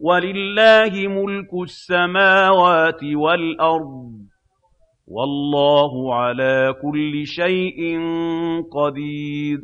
وَلِلَّهِ مُلْكُ السَّمَاوَاتِ وَالْأَرْضِ ۚ وَاللَّهُ عَلَىٰ كُلِّ شَيْءٍ قَدِيرٌ